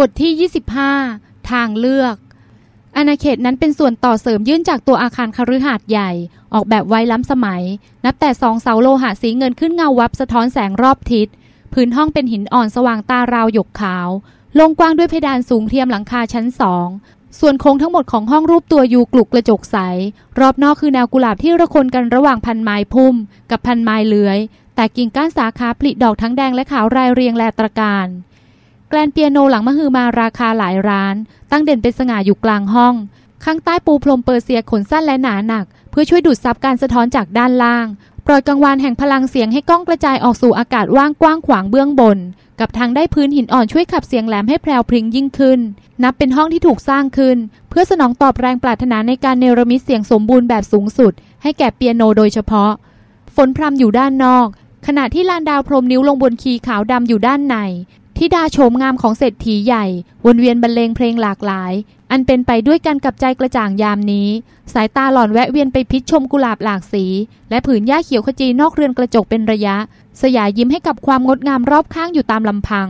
บทที่ 25 ทางเลือก อาณาเขตนั้นเป็นส่วนต่อเสริมยื่นจากตัวอาคารคฤหาสน์ใหญ่ ออกแบบไว้ล้ำสมัย นับแต่สองเสาโลหะสีเงินขึ้นเงาวับสะท้อนแสงรอบทิศ พื้นห้องเป็นหินอ่อนสว่างตาราวหยกขาว ลงกว้างด้วยเพดานสูงเทียมหลังคาชั้นสอง ส่วนโค้งทั้งหมดของห้องรูปตัวยูกลุกกระจกใส รอบนอกคือแนวกุหลาบที่ระคนกันระหว่างพันไม้พุ่ม กับพันไม้เลื้อย แต่กิ่งก้านสาขาผลิดอกทั้งแดงและขาวรายเรียงแลตระการ แกลนเปียโนหลังมหอมาราคาหลายร้าน ตั้งเด่นเป็นสง่าอยู่กลางห้อง ข้างใต้ปูพรมเปอร์เซียขนสั้นและหนาหนัก เพื่อช่วยดูดซับการสะท้อนจากด้านล่างปล่อยกังวานแห่งพลังเสียงให้ก้องกระจายออกสู่อากาศว่างกว้างขวางเบื้องบน กับทางได้พื้นหินอ่อนช่วยขับเสียงแหลมให้แพรวพริ้งยิ่งขึ้น นับเป็นห้องที่ถูกสร้างขึ้น เพื่อสนองตอบแรงปรารถนาในการเนรมิตเสียงสมบูรณ์แบบสูงสุด ให้แก่เปียโนโดยเฉพาะ ฝนพรำอยู่ด้านนอก ขณะที่ลานดาวพรมนิ้วลงบนคีย์ขาวดำอยู่ด้านใน ที่ดาโฉมงามของเศรษฐีใหญ่ วนเวียนบรรเลงเพลงหลากหลาย อันเป็นไปด้วยกันกับใจกระจ่างยามนี้ สายตาหล่อนแวะเวียนไปพิชชมกุหลาบหลากสี และผืนหญ้าเขียวขจีนอกเรือนกระจกเป็นระยะ สยายยิ้มให้กับความงดงามรอบข้างอยู่ตามลำพัง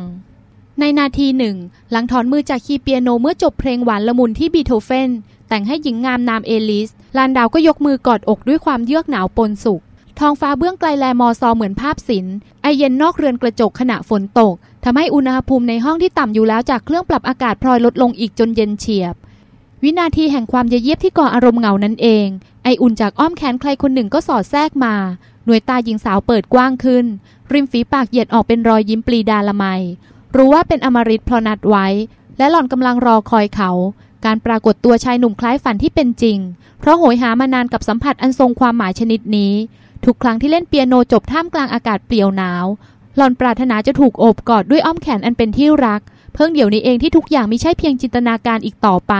ในนาทีหนึ่ง หลังถอนมือจากคีย์เปียโนเมื่อจบเพลงหวานละมุนที่บีโธเฟนแต่งให้หญิงงามนามเอลิสลานดาวก็ยกมือกอดอกด้วยความเยือกหนาวปนสุขท้องฟ้าเบื้องไกลแลมอซอเหมือนภาพศิลป์ไอเย็นนอกเรือนกระจกขณะฝนตก ทำให้อุณหภูมิในห้องที่ต่ำอยู่แล้วจากเครื่องปรับอากาศพลอยลดลงอีกจนเย็นเฉียบ วินาทีแห่งความเยียบที่ก่ออารมณ์เหงานั่นเอง ไออุ่นจากอ้อมแขนใครคนหนึ่งก็สอดแทรกมา หน่วยตาหญิงสาวเปิดกว้างขึ้น ริมฝีปากเหยียดออกเป็นรอยยิ้มปลีดาละไม รู้ว่าเป็นอมริตพรนัดไว้ และหล่อนกำลังรอคอยเขา การปรากฏตัวชายหนุ่มคล้ายฝันที่เป็นจริง เพราะโหยหามานานกับสัมผัสอันทรงความหมายชนิดนี้ทุกครั้งที่เล่นเปียโนจบท่ามกลางอากาศเปลี่ยวหนาว หล่อนปรารถนาจะถูกโอบกอดด้วยอ้อมแขนอันเป็นที่รัก เพิ่งเดี๋ยวนี้เองที่ทุกอย่างไม่ใช่เพียงจินตนาการอีกต่อไป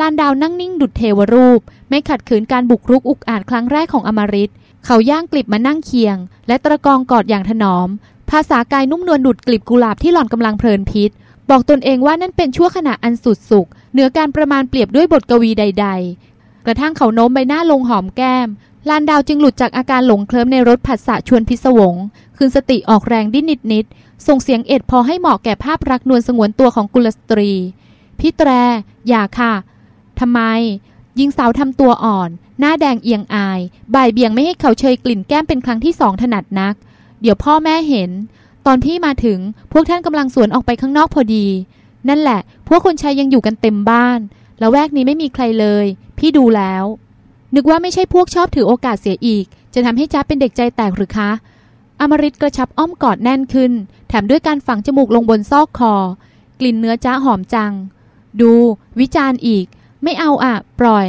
ลานดาวนั่งนิ่งดุดเทวรูป ไม่ขัดขืนการบุกรุกอุกอาจครั้งแรกของอมริตเขาย่างกลิบมานั่งเคียง และตะกองกอดอย่างถนอม ภาษากายนุ่มนวลดุดกลีบกุหลาบที่หล่อนกำลังเพลินพิษ บอกตนเองว่านั่นเป็นชั่วขณะอันสุดสุข เหนือการประมาณเปรียบด้วยบทกวีใด ๆ กระทั่งเขาโน้มใบหน้าลงหอมแก้ม ลานดาวจึงหลุดจากอาการหลงเคลิ้มในรถผัสสะชวนพิศวง คืนสติออกแรงดิ้นนิดๆส่งเสียงเอ็ดพอให้เหมาะแก่ภาพรักนวลสงวนตัวของกุลสตรี พี่แตร อย่าค่ะ ทำไม ยิงสาวทำตัวอ่อน หน้าแดงเอียงอาย บ่ายเบี่ยงไม่ให้เขาเชยกลิ่นแก้มเป็นครั้งที่สองถนัดนัก เดี๋ยวพ่อแม่เห็น ตอนพี่มาถึง พวกท่านกำลังสวนออกไปข้างนอกพอดี นั่นแหละ พวกคนชายยังอยู่กันเต็มบ้าน แล้วแวกนี้ไม่มีใครเลย พี่ดูแล้ว นึกว่าไม่ใช่พวกชอบถือโอกาสเสียอีก จะทำให้จ้าเป็นเด็กใจแตกหรือคะอมริตกระชับอ้อมกอดแน่นขึ้น แถมด้วยการฝังจมูกลงบนซอกคอ กลิ่นเนื้อจ้าหอมจัง ดู วิจารณ์อีก ไม่เอาอะปล่อย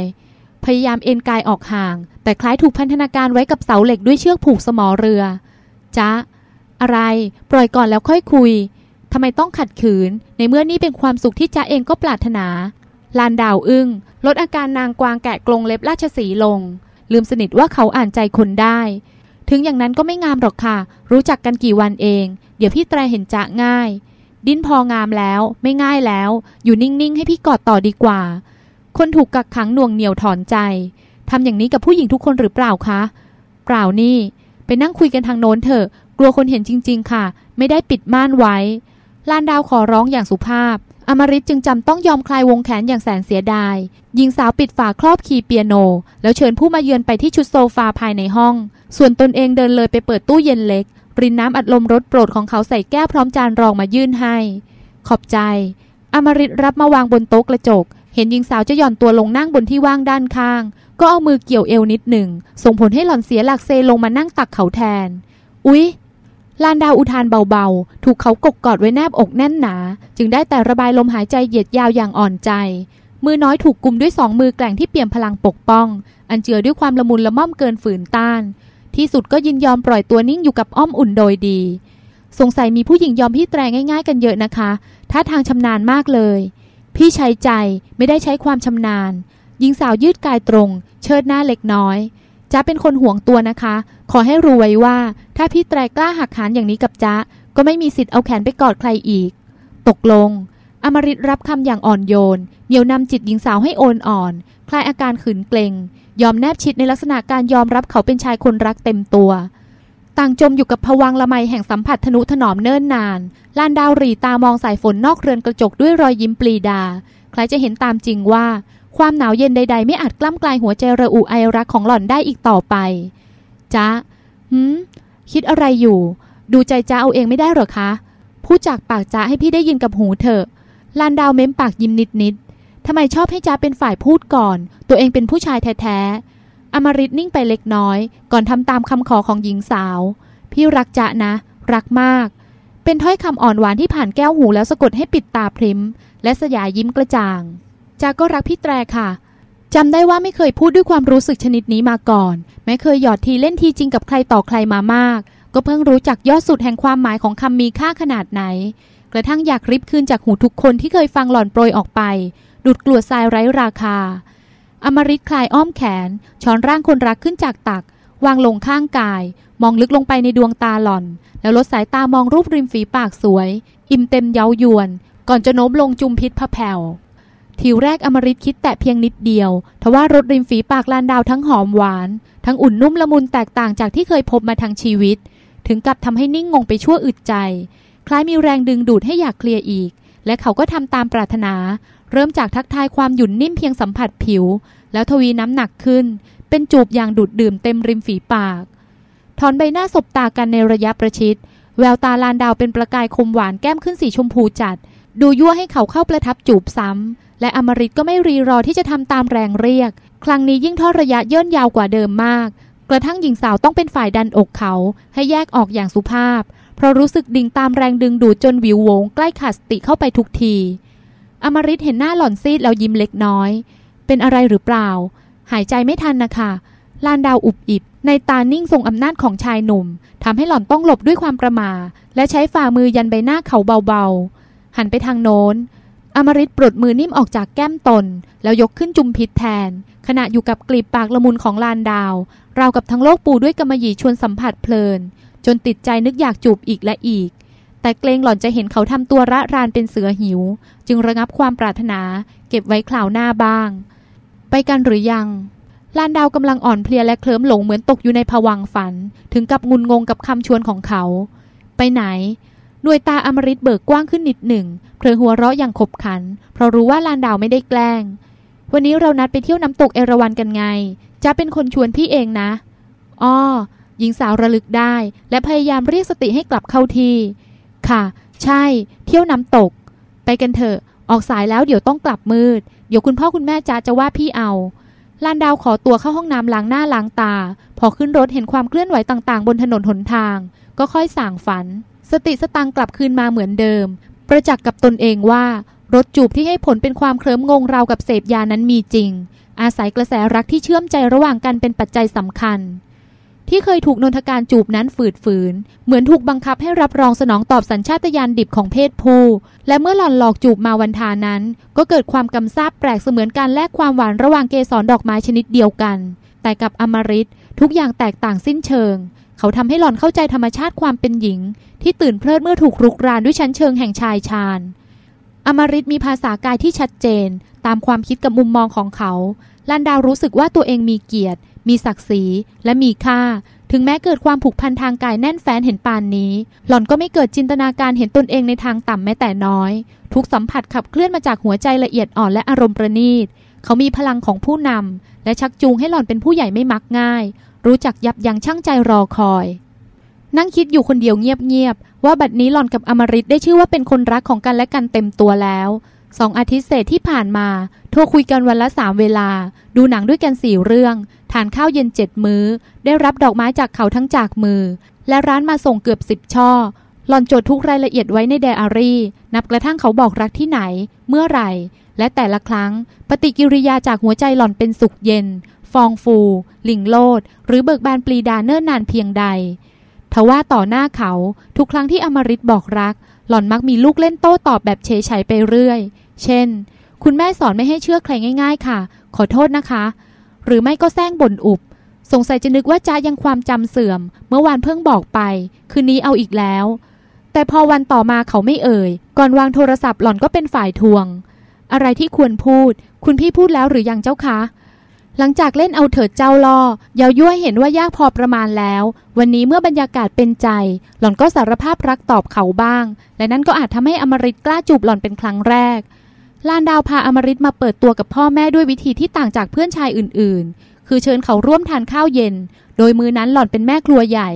พยายามเอ็นกายออกห่าง แต่คล้ายถูกพันธนาการไว้กับเสาเหล็กด้วยเชือกผูกสมอเรือจ้าอะไร ปล่อยก่อนแล้วค่อยคุยทำไมต้องขัดขืน ในเมื่อนี่เป็นความสุขที่จ้าเองก็ปรารถนา ลานดาวอึง้ง ลดอาการนางกวางแกะกลงเล็บราชสีลง ลืมสนิทว่าเขาอ่านใจคนได้ ถึงอย่างนั้นก็ไม่งามหรอกค่ะ รู้จักกันกี่วันเอง เดี๋ยวพี่แตรเห็นจะง่าย ดิ้นพองามแล้ว ไม่ง่ายแล้ว อยู่นิ่งๆ ให้พี่กอดต่อดีกว่า คนถูกกักขังหน่วงเหนียวถอนใจทำอย่างนี้กับผู้หญิงทุกคนหรือเปล่าคะ เปล่านี่ ไปนั่งคุยกันทางโน้นเถอะ กลัวคนเห็นจริง ๆ ค่ะ ไม่ได้ปิดม่านไว้ลานดาวขอร้องอย่างสุภาพ อมริตจึงจำต้องยอมคลายวงแขนอย่างแสนเสียดาย หญิงสาวปิดฝาครอบคีย์เปียโน แล้วเชิญผู้มาเยือนไปที่ชุดโซฟาภายในห้อง ส่วนตนเองเดินเลยไปเปิดตู้เย็นเล็ก รินน้ำอัดลมรสโปรดของเขาใส่แก้วพร้อมจานรองมายื่นให้ ขอบใจ อมริตรับมาวางบนโต๊ะกระจก เห็นหญิงสาวจะหย่อนตัวลงนั่งบนที่ว่างด้านข้าง ก็เอามือเกี่ยวเอวนิดหนึ่ง ส่งผลให้หล่อนเสียหลักเซลงมานั่งตักเขาแทน อุ๊ย ลานดาวอุทานเบาๆ ถูกเขากกกอดไว้แนบอกแน่นหนา จึงได้แต่ระบายลมหายใจเหยียดยาวอย่างอ่อนใจ มือน้อยถูกกุมด้วยสองมือแกล่งที่เปี่ยมพลังปกป้อง อันเจือด้วยความละมุนละม่อมเกินฝืนต้าน ที่สุดก็ยินยอมปล่อยตัวนิ่งอยู่กับอ้อมอุ่นโดยดี สงสัยมีผู้หญิงยอมพี่แตรง่าย ๆ กันเยอะนะคะท่าทางชำนาญมากเลย พี่ใช้ใจไม่ได้ใช้ความชำนาญหญิงสาวยืดกายตรง เชิดหน้าเล็กน้อย จ้าเป็นคนห่วงตัวนะคะ ขอให้รู้ไว้ว่า ถ้าพี่แตรกล้าหักหานอย่างนี้กับจ้าก็ไม่มีสิทธิ์เอาแขนไปกอดใครอีก ตกลง อมริตรับคำอย่างอ่อนโยน เหนี่ยวนำจิตหญิงสาวให้โอนอ่อน คลายอาการขืนเกรงยอมแนบชิดในลักษณะการยอมรับเขาเป็นชายคนรักเต็มตัว ต่างจมอยู่กับผวังละไมแห่งสัมผัสทนุถนอมเนิ่นนาน ลานดาวรีตามองสายฝนนอกเรือนกระจกด้วยรอยยิ้มปลีดา ใคล้ายจะเห็นตามจริงว่า ความหนาวเย็นใด ๆ ไม่อาจกล้ำกลายหัวใจระอุไอรักของหล่อนได้อีกต่อไปจ๊ะหืมคิดอะไรอยู่ ดูใจจ้าเอาเองไม่ได้หรอคะ พูดจากปากจ้าให้พี่ได้ยินกับหูเถอะ ลานดาวเม้มปากยิ้มนิดๆทำไมชอบให้จ้าเป็นฝ่ายพูดก่อน ตัวเองเป็นผู้ชายแท้ๆอมริตนิ่งไปเล็กน้อย ก่อนทำตามคำขอของหญิงสาว พี่รักจ๊ะนะ รักมาก เป็นถ้อยคำอ่อนหวานที่ผ่านแก้วหูแล้วสะกดให้ปิดตาพริม และสยายยิ้มกระจ่าง จาก็รักพี่แตรค่ะจำได้ว่าไม่เคยพูดด้วยความรู้สึกชนิดนี้มาก่อนแม้เคยหยอดทีเล่นทีจริงกับใครต่อใครมามาก ก็เพิ่งรู้จักยอดสุดแห่งความหมายของคำมีค่าขนาดไหน กระทั่งอยากริบคืนจากหูทุกคนที่เคยฟังหล่อนโปรยออกไป ดุดกลัวทรายไร้ราคา อมริตคลายอ้อมแขน ช้อนร่างคนรักขึ้นจากตัก วางลงข้างกาย มองลึกลงไปในดวงตาหล่อน แล้วลดสายตามองรูปริมฝีปากสวย อิ่มเต็มเย้ายวน ก่อนจะโน้มลงจุมพิษพะแผ่ว ทีแรกอมริตคิดแต่เพียงนิดเดียว ทว่ารสริมฝีปากลานดาวทั้งหอมหวาน ทั้งอุ่นนุ่มละมุนแตกต่างจากที่เคยพบมาทางชีวิต ถึงกับทำให้นิ่งงงไปชั่วอึดใจ คล้ายมีแรงดึงดูดให้อยากเคลียร์อีก และเขาก็ทำตามปรารถนา เริ่มจากทักทายความหยุ่นนิ่มเพียงสัมผัสผิว แล้วทวีน้ำหนักขึ้น เป็นจูบอย่างดูดดื่มเต็มริมฝีปาก ถอนใบหน้าสบตากันในระยะประชิด แววตาลานดาวเป็นประกายคมหวานแก้มขึ้นสีชมพูจัด ดูยั่วให้เขาเข้าประทับจูบซ้ำ และอมริตก็ไม่รีรอที่จะทำตามแรงเรียก ครั้งนี้ยิ่งทอดระยะย่นยาวกว่าเดิมมาก กระทั่งหญิงสาวต้องเป็นฝ่ายดันอกเขา ให้แยกออกอย่างสุภาพ เพราะรู้สึกดิ่งตามแรงดึงดูดจนวิวโวง ใกล้ขาดสติเข้าไปทุกที อมริตเห็นหน้าหล่อนซีดแล้วยิ้มเล็กน้อย เป็นอะไรหรือเปล่า หายใจไม่ทันนะคะลานดาวอุบอิบ ในตานิ่งทรงอำนาจของชายหนุ่มทำให้หล่อนต้องหลบด้วยความประมาและใช้ฝ่ามือยันใบหน้าเขาเบาๆ หันไปทางโน้น อมริตปลดมือนิ่มออกจากแก้มตน แล้วยกขึ้นจุมพิษแทน ขณะอยู่กับกลีบปากละมุนของลานดาว เรากับทั้งโลกปูด้วยกำมะหยี่ชวนสัมผัสเพลิน จนติดใจนึกอยากจูบอีกและอีก แต่เกรงหล่อนจะเห็นเขาทำตัวระรานเป็นเสือหิว จึงระงับความปรารถนา เก็บไว้คราวหน้าบ้าง ไปกันหรือยังลานดาวกำลังอ่อนเพลียและเคลิ้มหลงเหมือนตกอยู่ในผวังฝัน ถึงกับงุนงงกับคำชวนของเขา ไปไหน หน่วยตาอมริตเบิกกว้างขึ้นนิดหนึ่งเพลอหัวเราะอย่างขบขัน เพราะรู้ว่าลานดาวไม่ได้แกล้ง วันนี้เรานัดไปเที่ยวน้ำตกเอราวันกันไง จะเป็นคนชวนพี่เองนะอ้อหญิงสาวระลึกได้ และพยายามเรียกสติให้กลับเข้าที่ ค่ะ ใช่ เที่ยวน้ำตก ไปกันเถอะ ออกสายแล้วเดี๋ยวต้องกลับมืด เดี๋ยวคุณพ่อคุณแม่จ้าจะว่าพี่เอาลานดาวขอตัวเข้าห้องน้ำล้างหน้าล้างตา พอขึ้นรถเห็นความเคลื่อนไหวต่างๆ บนถนนหนทาง ก็ค่อยสั่งฝัน สติสตังกลับคืนมาเหมือนเดิม ประจักษ์กับตนเองว่ารถจูบที่ให้ผลเป็นความเคลิ้มงงราวกับเสพยานั้นมีจริง อาศัยกระแสรักที่เชื่อมใจระหว่างกันเป็นปัจจัยสำคัญ ที่เคยถูกนนทการจูบนั้นฝืดฝืน เหมือนถูกบังคับให้รับรองสนองตอบสัญชาตญาณดิบของเพศผู้ และเมื่อหล่อนหลอกจูบมาวันทานั้น ก็เกิดความกำซาบแปลกเสมือนการแลกความหวานระหว่างเกสรดอกไม้ชนิดเดียวกัน แต่กับอมริตทุกอย่างแตกต่างสิ้นเชิง เขาทำให้หล่อนเข้าใจธรรมชาติความเป็นหญิง ที่ตื่นเพลิดเมื่อถูกรุกรานด้วยชั้นเชิงแห่งชายชาญ อมริตมีภาษากายที่ชัดเจน ตามความคิดกับมุมมองของเขา ลันดาวรู้สึกว่าตัวเองมีเกียรติ มีศักดิ์ศรี และมีค่า ถึงแม้เกิดความผูกพันทางกายแน่นแฟ้นเห็นปานนี้ หล่อนก็ไม่เกิดจินตนาการเห็นตนเองในทางต่ำแม้แต่น้อย ทุกสัมผัสขับเคลื่อนมาจากหัวใจละเอียดอ่อนและอารมณ์ประณีต เขามีพลังของผู้นำและชักจูงให้หล่อนเป็นผู้ใหญ่ไม่มักง่าย รู้จักยับยั้งชั่งใจรอคอย นั่งคิดอยู่คนเดียวเงียบๆ ว่าบัดนี้หล่อนกับอมริตได้ชื่อว่าเป็นคนรักของกันและกันเต็มตัวแล้วสองอาทิตย์เศษที่ผ่านมา โทรคุยกันวันละสามเวลา ดูหนังด้วยกันสี่เรื่อง ทานข้าวเย็นเจ็ดมื้อ ได้รับดอกไม้จากเขาทั้งจากมือ และร้านมาส่งเกือบสิบช่อ หล่อนจดทุกรายละเอียดไว้ในไดอารี่ นับกระทั่งเขาบอกรักที่ไหน เมื่อไหร่ และแต่ละครั้ง ปฏิกิริยาจากหัวใจหล่อนเป็นสุขเย็น ฟองฟู ลิงโลด หรือเบิกบานปรีดาเนิ่นนานเพียงใด ทว่าต่อหน้าเขาทุกครั้งที่อมริตบอกรัก หล่อนมักมีลูกเล่นโต้ตอบแบบเฉยๆไปเรื่อย เช่น คุณแม่สอนไม่ให้เชื่อใครง่าย ๆ ค่ะ ขอโทษนะคะ หรือไม่ก็แซงบ่นอุบ สงสัยจะนึกว่าจ้ายังความจำเสื่อม เมื่อวานเพิ่งบอกไป คืนนี้เอาอีกแล้ว แต่พอวันต่อมาเขาไม่เอ่ย ก่อนวางโทรศัพท์หล่อนก็เป็นฝ่ายทวง อะไรที่ควรพูด คุณพี่พูดแล้วหรือยังเจ้าคะ หลังจากเล่นเอาเถิดเจ้าล่อเยายั่วเห็นว่ายากพอประมาณแล้ว วันนี้เมื่อบรรยากาศเป็นใจ หล่อนก็สารภาพรักตอบเขาบ้าง และนั่นก็อาจทำให้อมริตกล้าจูบหล่อนเป็นครั้งแรก ลานดาวพาอมริตมาเปิดตัวกับพ่อแม่ด้วยวิธีที่ต่างจากเพื่อนชายอื่นๆ คือเชิญเขาร่วมทานข้าวเย็น โดยมือนั้นหล่อนเป็นแม่ครัวใหญ่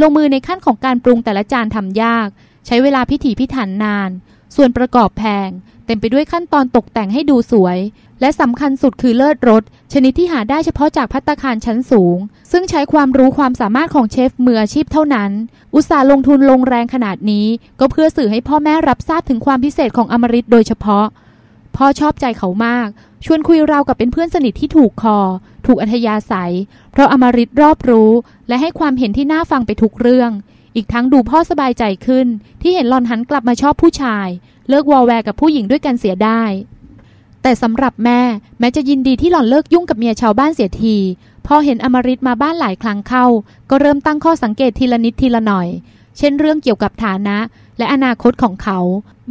ลงมือในขั้นของการปรุงแต่ละจานทำยาก ใช้เวลาพิถีพิถันนาน ส่วนประกอบแพง เต็มไปด้วยขั้นตอนตกแต่งให้ดูสวย และสำคัญสุดคือเลิศรส ชนิดที่หาได้เฉพาะจากพัตตาคารชั้นสูง ซึ่งใช้ความรู้ความสามารถของเชฟมืออาชีพเท่านั้น อุตสาห์ลงทุนลงแรงขนาดนี้ ก็เพื่อสื่อให้พ่อแม่รับทราบถึงความพิเศษของอมริตโดยเฉพาะ พ่อชอบใจเขามาก ชวนคุยเรากับเป็นเพื่อนสนิทที่ถูกคอ ถูกอัธยาศัย เพราะอมริตรอบรู้ และให้ความเห็นที่น่าฟังไปทุกเรื่อง อีกทั้งดูพ่อสบายใจขึ้น ที่เห็นหล่อนหันกลับมาชอบผู้ชาย เลิกวอลแวร์กับผู้หญิงด้วยกันเสียได้ แต่สำหรับแม่แม้จะยินดีที่หล่อนเลิกยุ่งกับเมียชาวบ้านเสียทีพอเห็นอมริตมาบ้านหลายครั้งเข้า ก็เริ่มตั้งข้อสังเกตทีละนิดทีละหน่อย เช่นเรื่องเกี่ยวกับฐานะ และอนาคตของเขา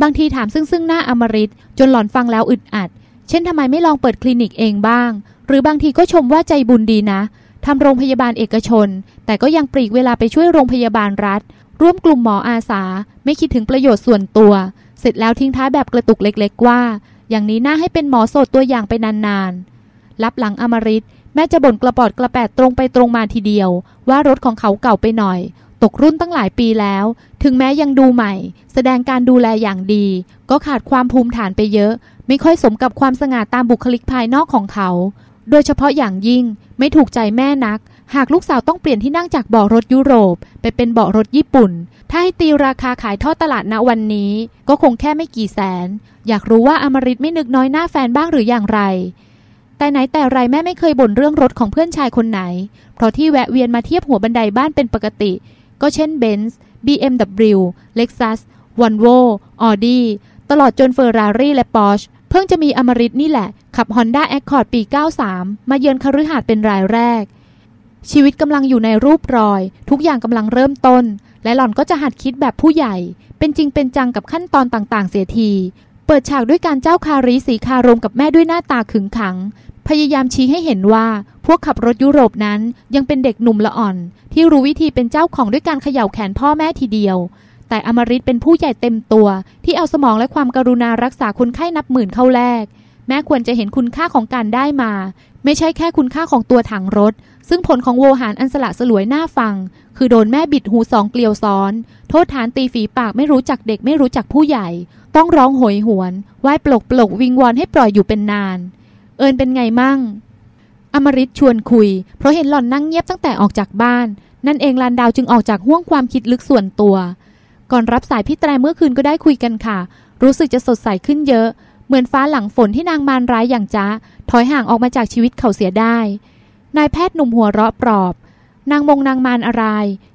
บางทีถามซึ่งซึ่งหน้าอมริตจนหล่อนฟังแล้วอึดอัด เช่นทำไมไม่ลองเปิดคลินิกเองบ้าง หรือบางทีก็ชมว่าใจบุญดีนะ ทำโรงพยาบาลเอกชน แต่ก็ยังปลีกเวลาไปช่วยโรงพยาบาลรัฐ ร่วมกลุ่มหมออาสา ไม่คิดถึงประโยชน์ส่วนตัว เสร็จแล้วทิ้งท้ายแบบกระตุกเล็ก ๆ ว่า อย่างนี้น่าให้เป็นหมอโสดตัวอย่างไปนานๆรับหลังอมริตแม่จะบ่นกระปอดกระแปดตรงไปตรงมาทีเดียว ว่ารถของเขาเก่าไปหน่อย ตกรุ่นตั้งหลายปีแล้ว ถึงแม้ยังดูใหม่ แสดงการดูแลอย่างดี ก็ขาดความภูมิฐานไปเยอะ ไม่ค่อยสมกับความสง่าตามบุคลิกภายนอกของเขา โดยเฉพาะอย่างยิ่งไม่ถูกใจแม่นัก หากลูกสาวต้องเปลี่ยนที่นั่งจากเบาะรถยุโรป ไปเป็นเบาะรถญี่ปุ่น ถ้าให้ตีราคาขายทอดตลาดณวันนี้ ก็คงแค่ไม่กี่แสน อยากรู้ว่าอมริตไม่นึกน้อยหน้าแฟนบ้างหรืออย่างไร แต่ไหนแต่ไรแม่ไม่เคยบ่นเรื่องรถของเพื่อนชายคนไหน เพราะที่แวะเวียนมาเทียบหัวบันไดบ้านเป็นปกติ ก็เช่น Benz BMW Lexus Volvo Audi ตลอดจน Ferrari และ Porsche เพิ่งจะมีอมริตนี่แหละ ขับ Honda Accord ปี 93 มาเยือนคฤหาสน์เป็นรายแรก ชีวิตกำลังอยู่ในรูปรอย ทุกอย่างกำลังเริ่มต้น และหล่อนก็จะหัดคิดแบบผู้ใหญ่ เป็นจริงเป็นจังกับขั้นตอนต่างๆ เสียที เปิดฉากด้วยการเจ้าคารีสีคารมกับแม่ด้วยหน้าตาขึงขัง พยายามชี้ให้เห็นว่า พวกขับรถยุโรปนั้นยังเป็นเด็กหนุ่มละอ่อน ที่รู้วิธีเป็นเจ้าของด้วยการเขย่าแขนพ่อแม่ทีเดียว แต่อมริตเป็นผู้ใหญ่เต็มตัว ที่เอาสมองและความกรุณารักษาคนไข้นับหมื่นเข้าแลกแม่ควรจะเห็นคุณค่าของการได้มา ไม่ใช่แค่คุณค่าของตัวถังรถ ซึ่งผลของโวหารอันสละสลวยหน้าฟัง คือโดนแม่บิดหูสองเกลียวซ้อน โทษฐานตีฝีปากไม่รู้จักเด็กไม่รู้จักผู้ใหญ่ ต้องร้องโหยหวนไหว้ปลกปลกวิงวอนให้ปล่อยอยู่เป็นนาน เอิญเป็นไงมั่ง อมริตชวนคุย เพราะเห็นหล่อนนั่งเงียบตั้งแต่ออกจากบ้าน นั่นเองลานดาวจึงออกจากห่วงความคิดลึกส่วนตัว ก่อนรับสายพี่แตรเมื่อคืนก็ได้คุยกันค่ะ รู้สึกจะสดใสขึ้นเยอะ เหมือนฟ้าหลังฝนที่นางมารร้ายอย่างจ้าถอยห่างออกมาจากชีวิตเขาเสียได้ นายแพทย์หนุ่มหัวเราะปลอบ นางมงนางมารอะไร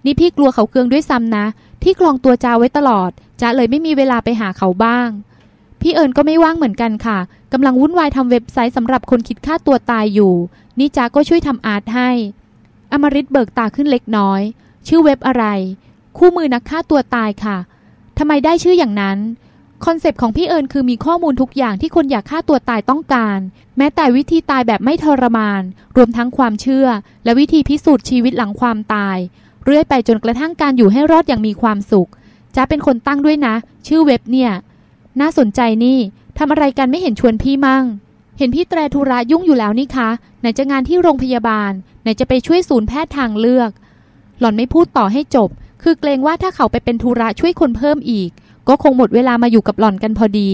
นี่พี่กลัวเขาเคืองด้วยซ้ำนะที่กลองตัวจ้าไว้ตลอดจ้าเลยไม่มีเวลาไปหาเขาบ้าง พี่เอิญก็ไม่ว่างเหมือนกันค่ะกำลังวุ่นวายทำเว็บไซต์สำหรับคนคิดฆ่าตัวตายอยู่ นี่จ้าก็ช่วยทำอาร์ตให้ อมริตเบิกตาขึ้นเล็กน้อย ชื่อเว็บอะไร คู่มือนักฆ่าตัวตายค่ะทำไมได้ชื่ออย่างนั้น คอนเซปต์ของพี่เอิญคือมีข้อมูลทุกอย่างที่คนอยากฆ่าตัวตายต้องการ แม้แต่วิธีตายแบบไม่ทรมาน รวมทั้งความเชื่อ และวิธีพิสูจน์ชีวิตหลังความตาย เรื่อยไปจนกระทั่งการอยู่ให้รอดอย่างมีความสุขจ้าเป็นคนตั้งด้วยนะ ชื่อเว็บเนี่ย น่าสนใจนี่ทำอะไรกันไม่เห็นชวนพี่มั่ง เห็นพี่แตรธุระยุ่งอยู่แล้วนี่คะ ไหนจะงานที่โรงพยาบาล ไหนจะไปช่วยศูนย์แพทย์ทางเลือก หล่อนไม่พูดต่อให้จบ คือเกรงว่าถ้าเขาไปเป็นธุระช่วยคนเพิ่มอีก ก็คงหมดเวลามาอยู่กับหล่อนกันพอดี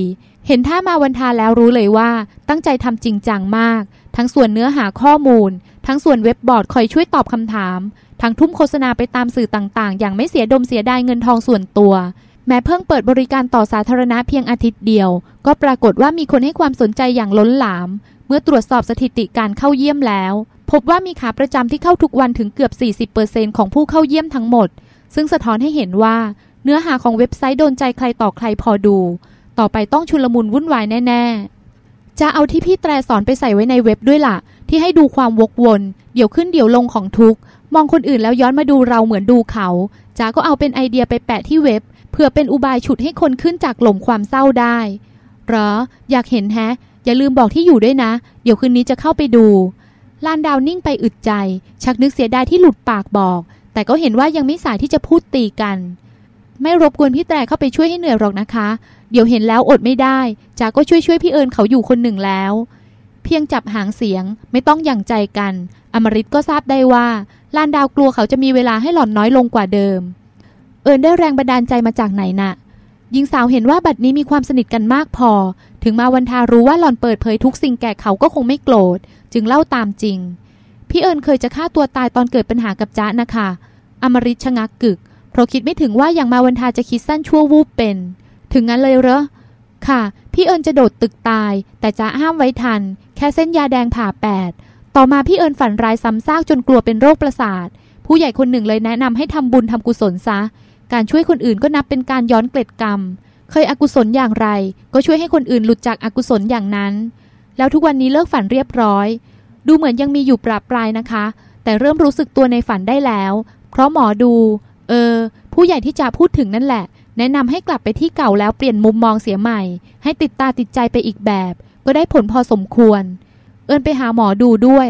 เห็นท่ามาวันทาแล้วรู้เลยว่า ตั้งใจทำจริงจังมาก ทั้งส่วนเนื้อหาข้อมูล ทั้งส่วนเว็บบอร์ดคอยช่วยตอบคำถาม ทั้งทุ่มโฆษณาไปตามสื่อต่างๆ อย่างไม่เสียดมเสียดายเงินทองส่วนตัวแม้เพิ่งเปิดบริการต่อสาธารณะเพียงอาทิตย์เดียว ก็ปรากฏว่ามีคนให้ความสนใจอย่างล้นหลาม เมื่อตรวจสอบสถิติการเข้าเยี่ยมแล้ว พบว่ามีขาประจำที่เข้าทุกวันถึงเกือบ 40%ของผู้เข้าเยี่ยมทั้งหมด ซึ่งสะท้อนให้เห็นว่าเนื้อหาของเว็บไซต์โดนใจใครต่อใครพอดู ต่อไปต้องชุลมุนวุ่นวายแน่ ๆ จะเอาที่พี่แตรสอนไปใส่ไว้ในเว็บด้วยล่ะ ที่ให้ดูความวกวน เดี๋ยวขึ้นเดี๋ยวลงของทุก มองคนอื่นแล้วย้อนมาดูเราเหมือนดูเขาจ้าก็เอาเป็นไอเดียไปแปะที่เว็บเพื่อเป็นอุบายฉุดให้คนขึ้นจากหล่มความเศร้าได้เหรอ อยากเห็นแฮะ อย่าลืมบอกที่อยู่ด้วยนะ เดี๋ยวคืนนี้จะเข้าไปดูลานดาวนิ่งไปอึดใจ ชักนึกเสียดายที่หลุดปากบอก แต่ก็เห็นว่ายังไม่สายที่จะพูดตีกัน ไม่รบกวนพี่แต่เข้าไปช่วยให้เหนื่อยหรอกนะคะ เดี๋ยวเห็นแล้วอดไม่ได้จากก็ช่วยช่วยพี่เอิญเขาอยู่คนหนึ่งแล้ว เพียงจับหางเสียงไม่ต้องอย่างใจกัน อมริตก็ทราบได้ว่าลานดาวกลัวเขาจะมีเวลาให้หล่อนน้อยลงกว่าเดิม เอิญได้แรงบันดาลใจมาจากไหนนะ่ะหญิงสาวเห็นว่าบัดนี้มีความสนิทกันมากพอ ถึงมาวันทารู้ว่าหล่อนเปิดเผยทุกสิ่งแก่เขาก็คงไม่โกรธ จึงเล่าตามจริง พี่เอิญเคยจะฆ่าตัวตายตอนเกิดปัญหากับจ๊ะนะคะ อมริชะงักกึก เพราะคิดไม่ถึงว่าอย่างมาวันทาจะคิดสั้นชั่ววูบเป็น ถึงงั้นเลยเหรอ ค่ะ พี่เอิญจะโดดตึกตาย แต่จะห้ามไว้ทัน แค่เส้นยาแดงผ่าแปด ต่อมาพี่เอิญฝันร้ายซ้ำซากจนกลัวเป็นโรคประสาท ผู้ใหญ่คนหนึ่งเลยแนะนำให้ทำบุญทำกุศลซะ การช่วยคนอื่นก็นับเป็นการย้อนเกล็ดกรรม เคยอกุศลอย่างไร ก็ช่วยให้คนอื่นหลุดจากอากุศลอย่างนั้น แล้วทุกวันนี้เลิกฝันเรียบร้อย ดูเหมือนยังมีอยู่ปราบปลายนะคะแต่เริ่มรู้สึกตัวในฝันได้แล้ว ราะหมอดู เออ ผู้ใหญ่ที่จะพูดถึงนั่นแหละ แนะนำให้กลับไปที่เก่าแล้วเปลี่ยนมุมมองเสียใหม่ ให้ติดตาติดใจไปอีกแบบ ก็ได้ผลพอสมควร เอินไปหาหมอดูด้วย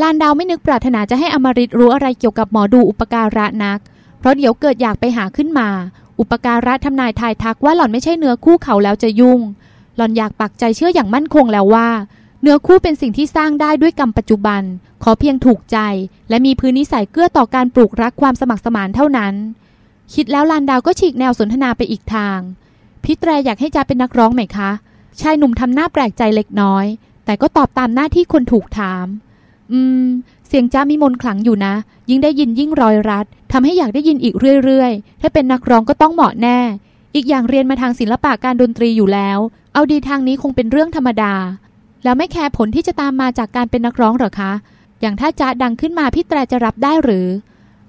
ลานดาวไม่นึกปรารถนาจะให้อมริตรู้อะไรเกี่ยวกับหมอดูอุปการะนัก เพราะเดี๋ยวเกิดอยากไปหาขึ้นมา อุปการะทำนายทายทักว่าหล่อนไม่ใช่เนื้อคู่เขาแล้วจะยุ่ง หล่อนอยากปักใจเชื่ออย่างมั่นคงแล้วว่า เนื้อคู่เป็นสิ่งที่สร้างได้ด้วยกรรมปัจจุบัน ขอเพียงถูกใจ และมีพื้นนิสัยเกื้อต่อการปลูกรักความสมัครสมานเท่านั้น คิดแล้วลานดาวก็ฉีกแนวสนทนาไปอีกทางพี่แตรอยากให้จาเป็นนักร้องไหมคะ ชายหนุ่มทำหน้าแปลกใจเล็กน้อย แต่ก็ตอบตามหน้าที่คนถูกถาม อืม เสียงจ้ามีมนขลังอยู่นะ ยิ่งได้ยินยิ่งรอยรัดทำให้อยากได้ยินอีกเรื่อยๆ ถ้าเป็นนักร้องก็ต้องเหมาะแน่ อีกอย่างเรียนมาทางศิลปะการดนตรีอยู่แล้ว เอาดีทางนี้คงเป็นเรื่องธรรมดา แล้วไม่แคร์ผลที่จะตามมาจากการเป็นนักร้องหรอคะ อย่างถ้าจ๊ะดังขึ้นมาพี่แตรจะรับได้หรือ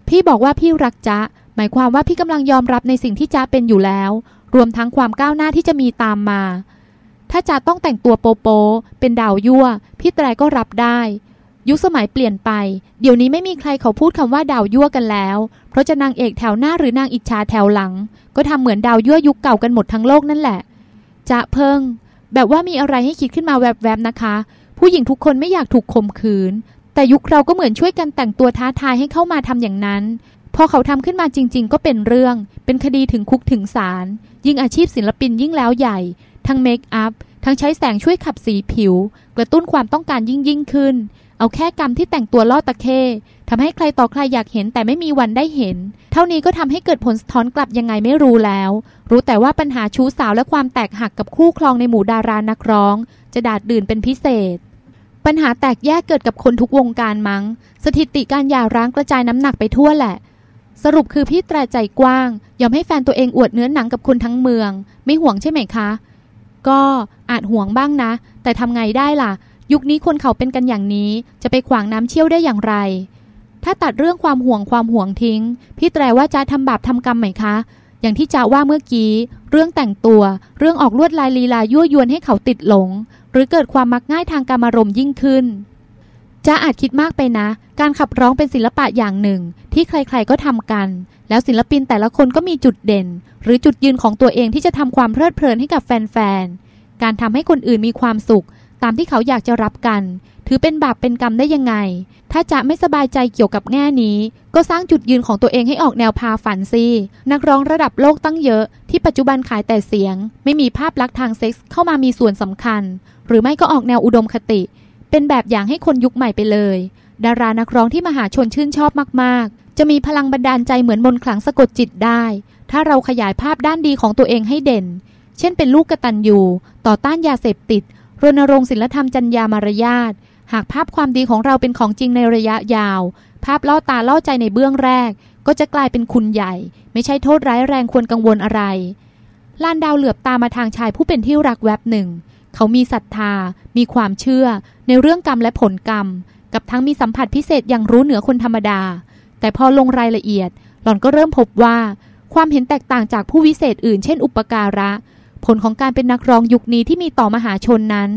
พี่บอกว่าพี่รักจ๊ะ หมายความว่าพี่กำลังยอมรับในสิ่งที่จ๊ะเป็นอยู่แล้ว รวมทั้งความก้าวหน้าที่จะมีตามมา ถ้าจ๊ะต้องแต่งตัวโปโป เป็นดาวยั่ว พี่แตรก็รับได้ ยุคสมัยเปลี่ยนไป เดี๋ยวนี้ไม่มีใครเขาพูดคำว่าดาวยั่วกันแล้ว เพราะจะนางเอกแถวหน้าหรือนางอิจฉาแถวหลัง ก็ทำเหมือนดาวยั่วยุคเก่ากันหมดทั้งโลกนั่นแหละจะเพิ่ง แบบว่ามีอะไรให้คิดขึ้นมาแวบๆนะคะ ผู้หญิงทุกคนไม่อยากถูกข่มขืน แต่ยุคเราก็เหมือนช่วยกันแต่งตัวท้าทายให้เข้ามาทำอย่างนั้น พอเขาทำขึ้นมาจริง ๆ ก็เป็นเรื่อง เป็นคดีถึงคุกถึงศาล ยิ่งอาชีพศิลปินยิ่งแล้วใหญ่ ทั้งเมคอัพ ทั้งใช้แสงช่วยขับสีผิว กระตุ้นความต้องการยิ่งยิ่งขึ้น เอาแค่กรรมที่แต่งตัวล่อตะเข้ทำให้ใครต่อใครอยากเห็นแต่ไม่มีวันได้เห็น เท่านี้ก็ทำให้เกิดผลสะท้อนกลับยังไงไม่รู้แล้ว รู้แต่ว่าปัญหาชู้สาวและความแตกหักกับคู่ครองในหมู่ดารานักร้อง จะดาดดื่นเป็นพิเศษ ปัญหาแตกแยกเกิดกับคนทุกวงการมัง้ง สถิติการหย่าร้างกระจายน้ำหนักไปทั่วแหละ สรุปคือพี่ตราใจกว้าง ยอมให้แฟนตัวเองอวดเนื้อหนังกับคนทั้งเมือง ไม่ห่วงใช่ไหมคะ ก็อาจห่วงบ้างนะ แต่ทำไงได้ล่ะ ยุคนี้คนเขาเป็นกันอย่างนี้จะไปขวางน้ำเชี่ยวได้อย่างไร ถ้าตัดเรื่องความห่วงความห่วงทิ้ง พี่แตรว่าจะทำบาปทำกรรมไหมคะ อย่างที่จ้าว่าเมื่อกี้ เรื่องแต่งตัว เรื่องออกลวดลายลีลายั่วยวนให้เขาติดหลง หรือเกิดความมักง่ายทางการอารมยิ่งขึ้นจ้าอาจคิดมากไปนะ การขับร้องเป็นศิลปะอย่างหนึ่ง ที่ใครๆก็ทำกัน แล้วศิลปินแต่ละคนก็มีจุดเด่น หรือจุดยืนของตัวเองที่จะทำความเพลิดเพลินให้กับแฟนๆ การทำให้คนอื่นมีความสุข ตามที่เขาอยากจะรับกัน ถือเป็นบาปเป็นกรรมได้ยังไง ถ้าจะไม่สบายใจเกี่ยวกับแง่นี้ ก็สร้างจุดยืนของตัวเองให้ออกแนวพาฝันสินักร้องระดับโลกตั้งเยอะ ที่ปัจจุบันขายแต่เสียง ไม่มีภาพลักษณ์ทางเซ็กส์เข้ามามีส่วนสำคัญ หรือไม่ก็ออกแนวอุดมคติ เป็นแบบอย่างให้คนยุคใหม่ไปเลย ดารานักร้องที่มหาชนชื่นชอบมากๆ จะมีพลังบันดาลใจเหมือนมนขลังสะกดจิตได้ ถ้าเราขยายภาพด้านดีของตัวเองให้เด่น เช่นเป็นลูกกระตันยูต่อต้านยาเสพติด รณรงค์ศิลธรรมจัญญามารยาทหากภาพความดีของเราเป็นของจริงในระยะยาว ภาพล่อตาล่อใจในเบื้องแรก ก็จะกลายเป็นคุณใหญ่ ไม่ใช่โทษร้ายแรงควรกังวลอะไรลานดาวเหลือบตามาทางชายผู้เป็นที่รักแวบหนึ่ง เขามีศรัทธา มีความเชื่อ ในเรื่องกรรมและผลกรรม กับทั้งมีสัมผัสพิเศษอย่างรู้เหนือคนธรรมดา แต่พอลงรายละเอียด หล่อนก็เริ่มพบว่า ความเห็นแตกต่างจากผู้วิเศษอื่นเช่นอุปการะ ผลของการเป็นนักร้องยุคนี้ที่มีต่อมหาชนนั้น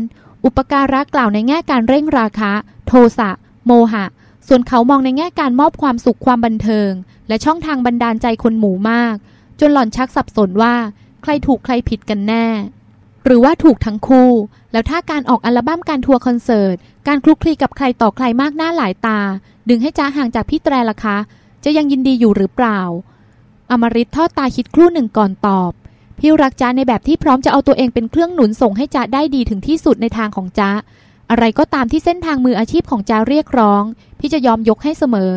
อุปการะกล่าวในแง่การเร่งราคะ โทสะ โมหะ ส่วนเขามองในแง่การมอบความสุขความบันเทิง และช่องทางบันดาลใจคนหมู่มาก จนหล่อนชักสับสนว่า ใครถูกใครผิดกันแน่หหรือว่าถูกทั้งคู่ แล้วถ้าการออกอัลบั้มการทัวร์คอนเสิร์ต การคลุกคลีกับใครต่อใครมากหน้าหลายตา ดึงให้จ้าห่างจากพี่แตรล่ะคะ จะยังยินดีอยู่หรือเปล่าอมริตทอดตาคิดครู่หนึ่งก่อนตอบ พี่รักจ้าในแบบที่พร้อมจะเอาตัวเองเป็นเครื่องหนุนส่งให้จ้าได้ดีถึงที่สุดในทางของจ้าอะไรก็ตามที่เส้นทางมืออาชีพของจ้าเรียกร้อง พี่จะยอมยกให้เสมอ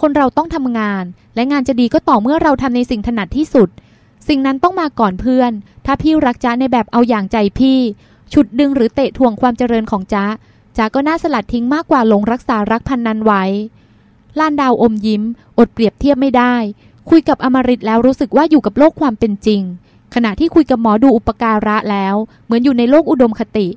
คนเราต้องทำงาน และงานจะดีก็ต่อเมื่อเราทำในสิ่งถนัดที่สุด สิ่งนั้นต้องมาก่อนเพื่อน ถ้าพี่รักจ้าในแบบเอาอย่างใจพี่ ฉุดดึงหรือเตะถ่วงความเจริญของจ้าจ้าก็น่าสลัดทิ้งมากกว่าหลงรักษารักพันนันไว้ล้านดาวอมยิ้ม อดเปรียบเทียบไม่ได้ คุยกับอมริตแล้วรู้สึกว่าอยู่กับโลกความเป็นจริง ขณะที่คุยกับหมอดูอุปการะแล้ว เหมือนอยู่ในโลกอุดมคติ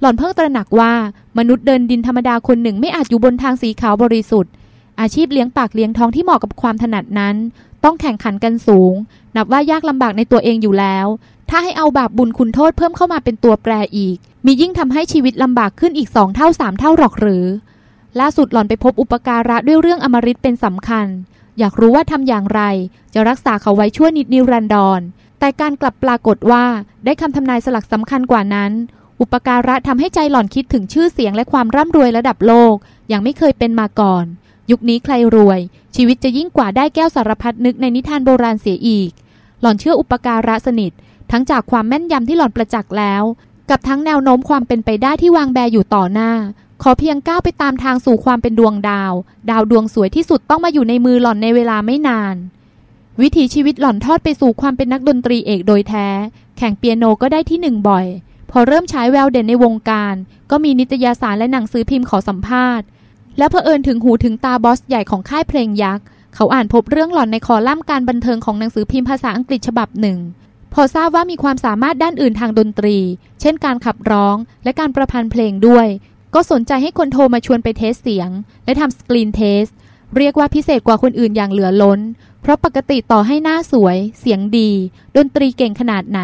หล่อนเพิ่งตระหนักว่ามนุษย์เดินดินธรรมดาคนหนึ่งไม่อาจอยู่บนทางสีขาวบริสุทธิ์ อาชีพเลี้ยงปากเลี้ยงท้องที่เหมาะกับความถนัดนั้น ต้องแข่งขันกันสูง นับว่ายากลำบากในตัวเองอยู่แล้ว ถ้าให้เอาบาปบุญคุณโทษเพิ่มเข้ามาเป็นตัวแปรอีก มียิ่งทำให้ชีวิตลำบากขึ้นอีกสองเท่าสามเท่าหรอกหรือ ล่าสุดหล่อนไปพบอุปการะด้วยเรื่องอมฤตเป็นสำคัญ อยากรู้ว่าทำอย่างไร จะรักษาเขาไว้ชั่วนิดนิรันดร แต่การกลับปรากฏว่าได้คำทำนายสลักสำคัญกว่านั้น อุปการะทำให้ใจหล่อนคิดถึงชื่อเสียงและความร่ำรวยระดับโลก อย่างไม่เคยเป็นมาก่อน ยุคนี้ใครรวย ชีวิตจะยิ่งกว่าได้แก้วสารพัดนึกในนิทานโบราณเสียอีก หล่อนเชื่ออุปการะสนิท ทั้งจากความแม่นยำที่หล่อนประจักษ์แล้ว กับทั้งแนวโน้มความเป็นไปได้ที่วางแบอยู่ต่อหน้า ขอเพียงก้าวไปตามทางสู่ความเป็นดวงดาว ดาวดวงสวยที่สุดต้องมาอยู่ในมือหล่อนในเวลาไม่นาน วิถีชีวิตหล่อนทอดไปสู่ความเป็นนักดนตรีเอกโดยแท้ แข่งเปียโนก็ได้ที่หนึ่งบ่อย พอเริ่มใช้แววเด่นในวงการ ก็มีนิตยสารและหนังสือพิมพ์ขอสัมภาษณ์ แล้วเผอิญถึงหูถึงตาบอสใหญ่ของค่ายเพลงยักษ์ เขาอ่านพบเรื่องหล่อนในคอลัมน์การบันเทิงของหนังสือพิมพ์ภาษาอังกฤษฉบับหนึ่ง พอทราบว่ามีความสามารถด้านอื่นทางดนตรี เช่นการขับร้อง และการประพันธ์เพลงด้วย ก็สนใจให้คนโทรมาชวนไปเทสเสียง และทำ screen test เรียกว่าพิเศษกว่าคนอื่นอย่างเหลือล้น เพราะปกติต่อให้หน้าสวย เสียงดี ดนตรีเก่งขนาดไหน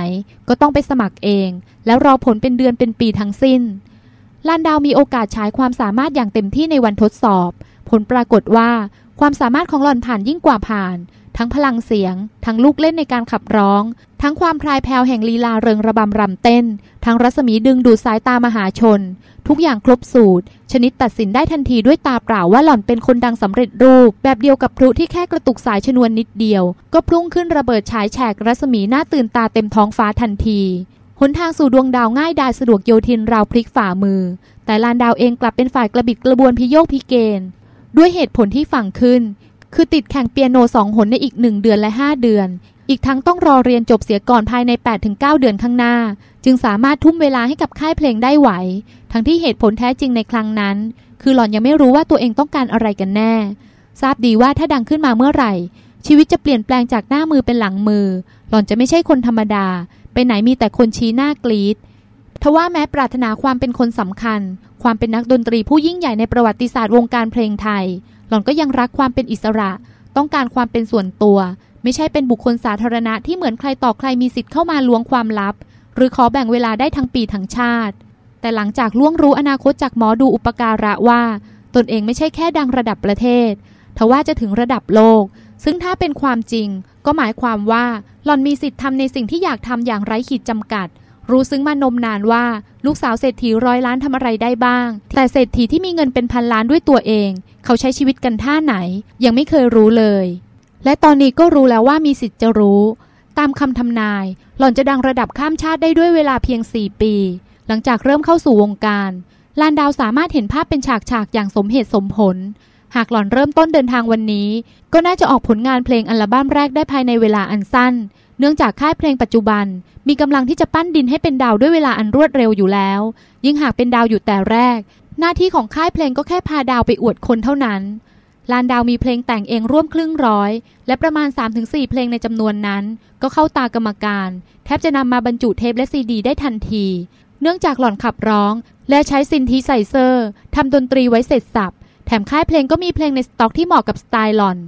ก็ต้องไปสมัครเอง แล้วรอผลเป็นเดือนเป็นปีทั้งสิ้นลานดาวมีโอกาสใช้ความสามารถอย่างเต็มที่ในวันทดสอบ ผลปรากฏว่า ความสามารถของหล่อนผ่านยิ่งกว่าผ่าน ทั้งพลังเสียง ทั้งลูกเล่นในการขับร้อง ทั้งความพรายแพรวแห่งลีลาเริงระบำรำเต้น ทั้งรัศมีดึงดูดสายตามหาชน ทุกอย่างครบสูตร ชนิดตัดสินได้ทันทีด้วยตาเปล่าว่าหล่อนเป็นคนดังสำเร็จรูป แบบเดียวกับพลุที่แค่กระตุกสายชนวนนิดเดียว ก็พุ่งขึ้นระเบิดฉายแฉกรัศมีหน้าตื่นตาเต็มท้องฟ้าทันทีหนทางสู่ดวงดาวง่ายดายสะดวกโยทินราวพลิกฝ่ามือ แต่ลานดาวเองกลับเป็นฝ่ายกระบิดกระบวนพิโยกพิเกนด้วยเหตุผลที่ฝังขึ้น คือติดแข่งเปียโนสองหนในอีกหนึ่งเดือนและห้าเดือน อีกทั้งต้องรอเรียนจบเสียก่อนภายใน 8-9 เดือนข้างหน้า จึงสามารถทุ่มเวลาให้กับค่ายเพลงได้ไหว ทั้งที่เหตุผลแท้จริงในครั้งนั้น คือหล่อนยังไม่รู้ว่าตัวเองต้องการอะไรกันแน่ ทราบดีว่าถ้าดังขึ้นมาเมื่อไหร่ ชีวิตจะเปลี่ยนแปลงจากหน้ามือเป็นหลังมือ หล่อนจะไม่ใช่คนธรรมดา ไปไหนมีแต่คนชี้หน้ากรีดทว่าแม้ปรารถนาความเป็นคนสำคัญ ความเป็นนักดนตรีผู้ยิ่งใหญ่ในประวัติศาสตร์วงการเพลงไทย หล่อนก็ยังรักความเป็นอิสระ ต้องการความเป็นส่วนตัว ไม่ใช่เป็นบุคคลสาธารณะที่เหมือนใครต่อใครมีสิทธิ์เข้ามาล้วงความลับ หรือขอแบ่งเวลาได้ทั้งปีทั้งชาติ แต่หลังจากล่วงรู้อนาคตจากหมอดูอุปการะว่า ตนเองไม่ใช่แค่ดังระดับประเทศทว่าจะถึงระดับโลก ซึ่งถ้าเป็นความจริง ก็หมายความว่าหล่อนมีสิทธิ์ทำในสิ่งที่อยากทำอย่างไร้ขีดจำกัด รู้ซึ้งมานมนานว่าลูกสาวเศรษฐีร้อยล้านทำอะไรได้บ้าง แต่เศรษฐีที่มีเงินเป็นพันล้านด้วยตัวเอง เขาใช้ชีวิตกันท่าไหน ยังไม่เคยรู้เลย และตอนนี้ก็รู้แล้วว่ามีสิทธิ์จะรู้ ตามคำทำนาย หล่อนจะดังระดับข้ามชาติได้ด้วยเวลาเพียง 4 ปี หลังจากเริ่มเข้าสู่วงการลานดาวสามารถเห็นภาพเป็นฉากๆอย่างสมเหตุสมผล หากหล่อนเริ่มต้นเดินทางวันนี้ ก็น่าจะออกผลงานเพลงอัลบั้มแรกได้ภายในเวลาอันสั้น เนื่องจากค่ายเพลงปัจจุบัน มีกำลังที่จะปั้นดินให้เป็นดาวด้วยเวลาอันรวดเร็วอยู่แล้ว ยิ่งหากเป็นดาวอยู่แต่แรก หน้าที่ของค่ายเพลงก็แค่พาดาวไปอวดคนเท่านั้นลานดาวมีเพลงแต่งเองร่วมครึ่งร้อย และประมาณ 3-4 เพลงในจำนวนนั้น ก็เข้าตากรรมการ แทบจะนำมาบรรจุเทปและซีดี ได้ทันที เนื่องจากหล่อนขับร้อง และใช้ synthesizer ทำดนตรีไว้เสร็จสรรพ แถมค่ายเพลงก็มีเพลงในสต็อกที่เหมาะกับสไตล์หล่อน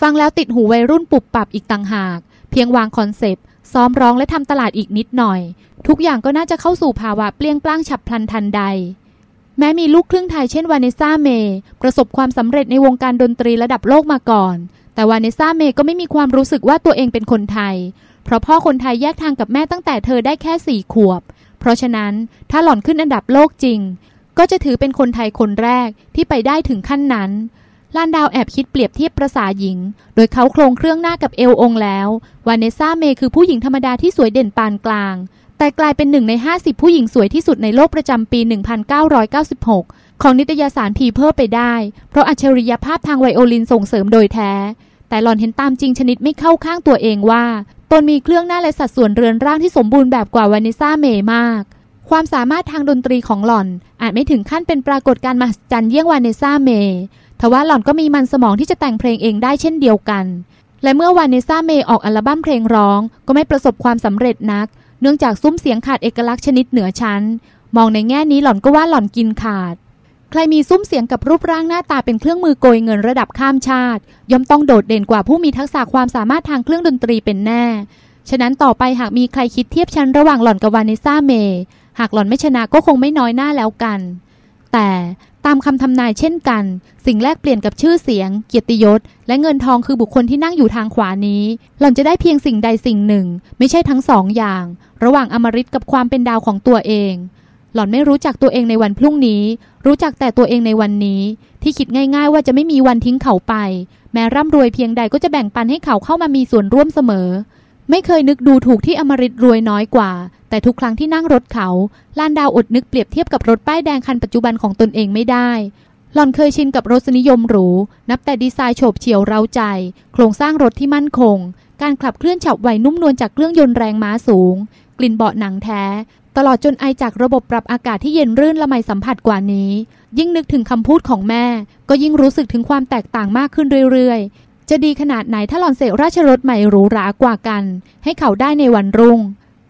ฟังแล้วติดหูวัยรุ่นปุบปับอีกต่างหาก เพียงวาง conceptซ้อมร้องและทำตลาดอีกนิดหน่อย ทุกอย่างก็น่าจะเข้าสู่ภาวะเปลี่ยงปล้างฉับพลันทันใด แม้มีลูกครึ่งไทยเช่นวานิซ่าเมย์ประสบความสำเร็จในวงการดนตรีระดับโลกมาก่อน แต่วานิซ่าเมย์ก็ไม่มีความรู้สึกว่าตัวเองเป็นคนไทย เพราะพ่อคนไทยแยกทางกับแม่ตั้งแต่เธอได้แค่สี่ขวบ เพราะฉะนั้นถ้าหล่อนขึ้นอันดับโลกจริง ก็จะถือเป็นคนไทยคนแรกที่ไปได้ถึงขั้นนั้น ลานดาวแอบคิดเปรียบเทียบประสาหญิง โดยเค้าโครงเครื่องหน้ากับเอวองค์แล้ว วาเนสซ่าเมย์คือผู้หญิงธรรมดาที่สวยเด่นปานกลาง แต่กลายเป็นหนึ่งใน 50 ผู้หญิงสวยที่สุดในโลกประจำปี 1996 ของนิตยสาร People ไปได้ เพราะอัจฉริยภาพทางไวโอลินส่งเสริมโดยแท้ แต่หล่อนเห็นตามจริงชนิดไม่เข้าข้างตัวเองว่าตนมีเครื่องหน้าและสัดส่วนเรือนร่างที่สมบูรณ์แบบกว่าวาเนสซ่าเมย์มาก ความสามารถทางดนตรีของหล่อนอาจไม่ถึงขั้นเป็นปรากฏการณ์มหัศจรรย์เยี่ยงวาเนสซ่าเมย์ ทว่าหล่อนก็มีมันสมองที่จะแต่งเพลงเองได้เช่นเดียวกัน และเมื่อวานิซ่าเมย์ออกอัลบั้มเพลงร้อง ก็ไม่ประสบความสำเร็จนัก เนื่องจากซุ้มเสียงขาดเอกลักษณ์ชนิดเหนือชั้น มองในแง่นี้หล่อนก็ว่าหล่อนกินขาด ใครมีซุ้มเสียงกับรูปร่างหน้าตาเป็นเครื่องมือโกยเงินระดับข้ามชาติ ย่อมต้องโดดเด่นกว่าผู้มีทักษะความสามารถทางเครื่องดนตรีเป็นแน่ฉะนั้นต่อไปหากมีใครคิดเทียบชั้นระหว่างหล่อนกับวานิซ่าเมย์หากหล่อนไม่ชนะก็คงไม่น้อยหน้าแล้วกัน แต่ตามคำทำนายเช่นกัน สิ่งแรกเปลี่ยนกับชื่อเสียง เกียรติยศ และเงินทองคือบุคคลที่นั่งอยู่ทางขวานี้ หล่อนจะได้เพียงสิ่งใดสิ่งหนึ่ง ไม่ใช่ทั้งสองอย่าง ระหว่างอมริตกับความเป็นดาวของตัวเอง หล่อนไม่รู้จักตัวเองในวันพรุ่งนี้ รู้จักแต่ตัวเองในวันนี้ ที่คิดง่าย ๆ ว่าจะไม่มีวันทิ้งเขาไป แม้ร่ำรวยเพียงใดก็จะแบ่งปันให้เขาเข้ามามีส่วนร่วมเสมอ ไม่เคยนึกดูถูกที่อมริตรวยน้อยกว่า แต่ทุกครั้งที่นั่งรถเขาลานดาวอดนึกเปรียบเทียบกับรถป้ายแดงคันปัจจุบันของตนเองไม่ได้ หล่อนเคยชินกับรสนิยมหรู นับแต่ดีไซน์โฉบเฉี่ยวเร้าใจ โครงสร้างรถที่มั่นคง การขับเคลื่อนฉับไวนุ่มนวลจากเครื่องยนต์แรงม้าสูง กลิ่นเบาะหนังแท้ ตลอดจนไอจากระบบปรับอากาศที่เย็นรื่นละไมสัมผัสกว่านี้ ยิ่งนึกถึงคำพูดของแม่ ก็ยิ่งรู้สึกถึงความแตกต่างมากขึ้นเรื่อยๆ จะดีขนาดไหนถ้าหล่อนเสกราชรถใหม่หรูหรากว่ากัน ให้เขาได้ในวันรุ่ง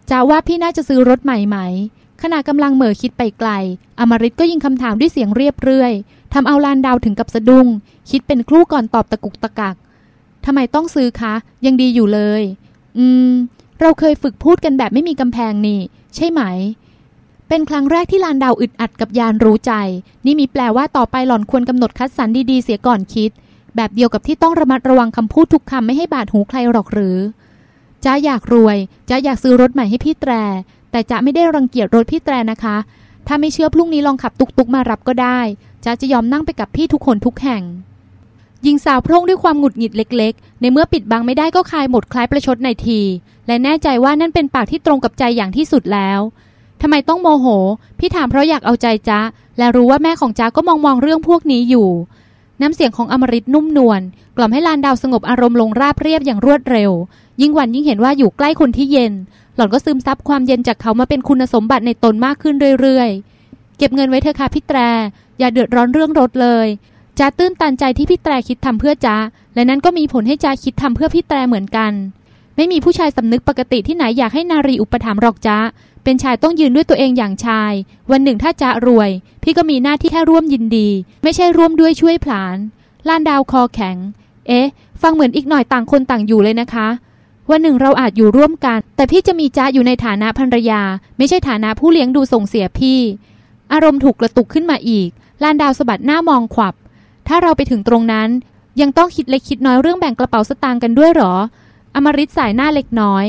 จะว่าพี่น่าจะซื้อรถใหม่ไหมขณะกำลังเหม่อคิดไปไกล อมริตก็ยิงคำถามด้วยเสียงเรียบเรื่อยทำเอาลานดาวถึงกับสะดุ้ง คิดเป็นครู่ก่อนตอบตะกุกตะกักทำไมต้องซื้อคะ ยังดีอยู่เลย อืม เราเคยฝึกพูดกันแบบไม่มีกำแพงนี่ ใช่ไหม เป็นครั้งแรกที่ลานดาวอึดอัดกับยานรู้ใจ นี่มีแปลว่าต่อไปหล่อนควรกำหนดคัดสรรดีๆเสียก่อนคิด แบบเดียวกับที่ต้องระมัดระวังคำพูดทุกคำไม่ให้บาดหูใครหรอกหรือจ้าอยากรวยจ้าอยากซื้อรถใหม่ให้พี่แตร แต่จ้าไม่ได้รังเกียจรถพี่แตรนะคะ ถ้าไม่เชื่อพรุ่งนี้ลองขับตุกๆมารับก็ได้จ้าจะยอมนั่งไปกับพี่ทุกคนทุกแห่งยิงสาวพร่งด้วยความหงุดหงิดเล็ก ๆ ในเมื่อปิดบังไม่ได้ก็คลายหมดคล้ายประชดในที และแน่ใจว่านั่นเป็นปากที่ตรงกับใจอย่างที่สุดแล้วทำไมต้องโมโห พี่ถามเพราะอยากเอาใจจ้าและรู้ว่าแม่ของจ้าก็มองมองเรื่องพวกนี้อยู่ น้ำเสียงของอมริตนุ่มนวลกล่อมให้ลานดาวสงบอารมณ์ลงราบเรียบอย่างรวดเร็ว ยิ่งวันยิ่งเห็นว่าอยู่ใกล้คนที่เย็น หล่อนก็ซึมซับความเย็นจากเขามาเป็นคุณสมบัติในตนมากขึ้นเรื่อยๆ เก็บเงินไว้เถอะค่ะพี่แตร อย่าเดือดร้อนเรื่องรถเลยจ้าตื้นตันใจที่พี่แตรคิดทำเพื่อจ้าและนั้นก็มีผลให้จ้าคิดทำเพื่อพี่แตรเหมือนกัน ไม่มีผู้ชายสำนึกปกติที่ไหนอยากให้นารีอุปถัมภ์หรอกจ้า เป็นชายต้องยืนด้วยตัวเองอย่างชาย วันหนึ่งถ้าจ้ารวย พี่ก็มีหน้าที่แค่ร่วมยินดี ไม่ใช่ร่วมด้วยช่วยผลานล้านดาวคอแข็ง เอ๊ะ ฟังเหมือนอีกหน่อยต่างคนต่างอยู่เลยนะคะ วันหนึ่งเราอาจอยู่ร่วมกัน แต่พี่จะมีจ้าอยู่ในฐานะภรรยา ไม่ใช่ฐานะผู้เลี้ยงดูส่งเสียพี่ อารมณ์ถูกกระตุกขึ้นมาอีกลานดาวสะบัดหน้ามองขวับ ถ้าเราไปถึงตรงนั้น ยังต้องคิดเล็กคิดน้อยเรื่องแบ่งกระเป๋าสตางค์กันด้วยหรอ อมริตสายหน้าเล็กน้อย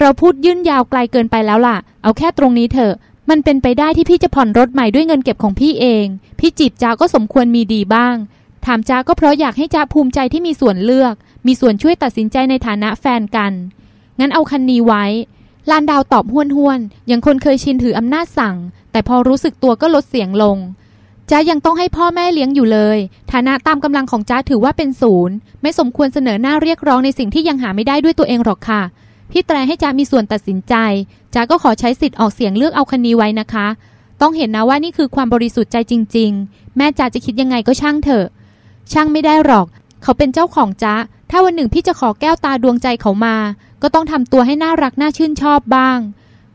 เราพูดยื่นยาวไกลเกินไปแล้วล่ะ เอาแค่ตรงนี้เถอะ มันเป็นไปได้ที่พี่จะผ่อนรถใหม่ด้วยเงินเก็บของพี่เอง พี่จีบจ้าก็สมควรมีดีบ้าง ถามจ้าก็เพราะอยากให้จ้าภูมิใจที่มีส่วนเลือก มีส่วนช่วยตัดสินใจในฐานะแฟนกัน งั้นเอาคันนี้ไว้ ลานดาวตอบห้วนห้วนอย่างคนเคยชินถืออำนาจสั่ง แต่พอรู้สึกตัวก็ลดเสียงลงจ้ายังต้องให้พ่อแม่เลี้ยงอยู่เลย ฐานะตามกำลังของจ้าถือว่าเป็นศูนย์ ไม่สมควรเสนอหน้าเรียกร้องในสิ่งที่ยังหาไม่ได้ด้วยตัวเองหรอกค่ะ พี่แตรให้จ้ามีส่วนตัดสินใจจ้าก็ขอใช้สิทธิ์ออกเสียงเลือกเอาคันนี้ไว้นะคะ ต้องเห็นนะว่านี่คือความบริสุทธิ์ใจจริง ๆ แม่จ้าจะคิดยังไงก็ช่างเถอะ ช่างไม่ได้หรอก เขาเป็นเจ้าของจ้าถ้าวันหนึ่งพี่จะขอแก้วตาดวงใจเขามา ก็ต้องทำตัวให้น่ารักน่าชื่นชอบบ้าง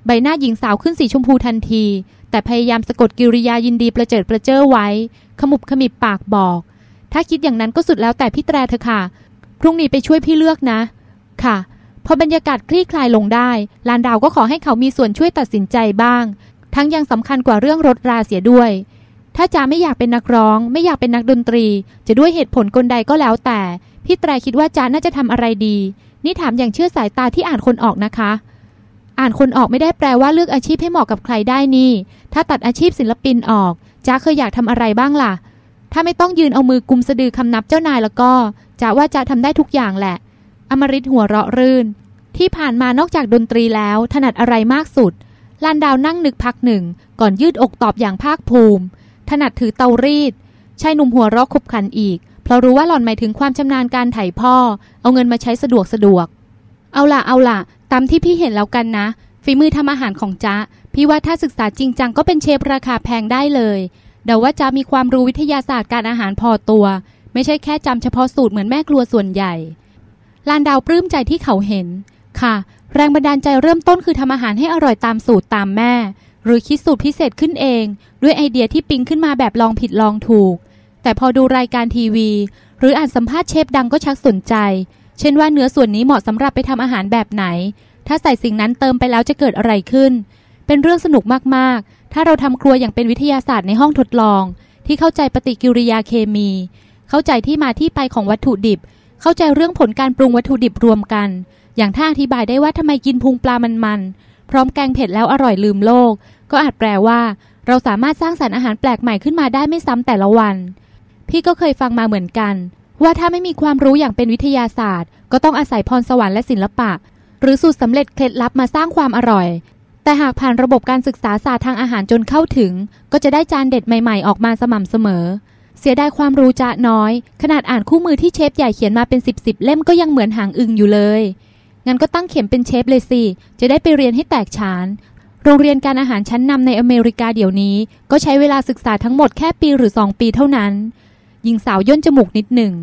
ใบหน้าหญิงสาวขึ้นสีชมพูทันที แต่พยายามสะกดกิริยายินดีประเจิดประเจ้อไว้ ขมุบขมิบปากบอก ถ้าคิดอย่างนั้นก็สุดแล้วแต่พี่แตรเธอค่ะ พรุ่งนี้ไปช่วยพี่เลือกนะ ค่ะ พอบรรยากาศคลี่คลายลงได้ ลานดาวก็ขอให้เขามีส่วนช่วยตัดสินใจบ้าง ทั้งยังสำคัญกว่าเรื่องรถราเสียด้วย ถ้าจาไม่อยากเป็นนักร้อง ไม่อยากเป็นนักดนตรี จะด้วยเหตุผลกลใดก็แล้วแต่ พี่แตรคิดว่าจาน่าจะทำอะไรดี นี่ถามอย่างเชื่อสายตาที่อ่านคนออกนะคะ อ่านคนออกไม่ได้แปลว่าเลือกอาชีพให้เหมาะกับใครได้นี่ ถ้าตัดอาชีพศิลปินออกจ้าเคยอยากทำอะไรบ้างล่ะ ถ้าไม่ต้องยืนเอามือกุมสะดือคำนับเจ้านายแล้วก็จ้าว่าจ้าทำได้ทุกอย่างแหละ อมริตหัวเราะรื่น ที่ผ่านมานอกจากดนตรีแล้วถนัดอะไรมากสุดลานดาวนั่งนึกพักหนึ่ง ก่อนยืดอกตอบอย่างภาคภูมิ ถนัดถือเตารีดชายหนุ่มหัวเราะขบขันอีก เพราะรู้ว่าหล่อนหมายถึงความชำนาญการไถ่พ่อ เอาเงินมาใช้สะดวกสะดวก เอาล่ะเอาล่ะ ตามที่พี่เห็นแล้วกันนะ ฝีมือทำอาหารของจ๊ะ พี่ว่าถ้าศึกษาจริงจังก็เป็นเชฟราคาแพงได้เลยเดาว่าจ๊ะมีความรู้วิทยาศาสตร์การอาหารพอตัว ไม่ใช่แค่จำเฉพาะสูตรเหมือนแม่ครัวส่วนใหญ่ ลานดาวปลื้มใจที่เขาเห็น ค่ะ แรงบันดาลใจเริ่มต้นคือทำอาหารให้อร่อยตามสูตรตามแม่ หรือคิดสูตรพิเศษขึ้นเอง ด้วยไอเดียที่ปิ๊งขึ้นมาแบบลองผิดลองถูก แต่พอดูรายการทีวี หรืออ่านสัมภาษณ์เชฟดังก็ชักสนใจ เช่นว่าเนื้อส่วนนี้เหมาะสำหรับไปทำอาหารแบบไหน ถ้าใส่สิ่งนั้นเติมไปแล้วจะเกิดอะไรขึ้น เป็นเรื่องสนุกมากๆ ถ้าเราทำครัวอย่างเป็นวิทยาศาสตร์ในห้องทดลอง ที่เข้าใจปฏิกิริยาเคมี เข้าใจที่มาที่ไปของวัตถุดิบ เข้าใจเรื่องผลการปรุงวัตถุดิบรวมกัน อย่างถ้าอธิบายได้ว่าทำไมกินพุงปลามันๆ พร้อมแกงเผ็ดแล้วอร่อยลืมโลก ก็อาจแปลว่า เราสามารถสร้างสรรค์อาหารแปลกใหม่ขึ้นมาได้ไม่ซ้ำแต่ละวัน พี่ก็เคยฟังมาเหมือนกัน ว่าถ้าไม่มีความรู้อย่างเป็นวิทยาศาสตร์ ก็ต้องอาศัยพรสวรรค์และศิลปะ หรือสูตรสำเร็จเคล็ดลับมาสร้างความอร่อย แต่หากผ่านระบบการศึกษาศาสตร์ทางอาหารจนเข้าถึง ก็จะได้จานเด็ดใหม่ ๆ ออกมาสม่ำเสมอ เสียดายความรู้จะน้อย ขนาดอ่านคู่มือที่เชฟใหญ่เขียนมาเป็นสิบสิบเล่มก็ยังเหมือนหางอึงอยู่เลย งั้นก็ตั้งเข็มเป็นเชฟเลยสิ จะได้ไปเรียนให้แตกฉาน โรงเรียนการอาหารชั้นนำในอเมริกาเดี๋ยวนี้ ก็ใช้เวลาศึกษาทั้งหมดแค่ปีหรือสองปีเท่านั้น หญิงสาวย่นจมูกนิดหนึ่ง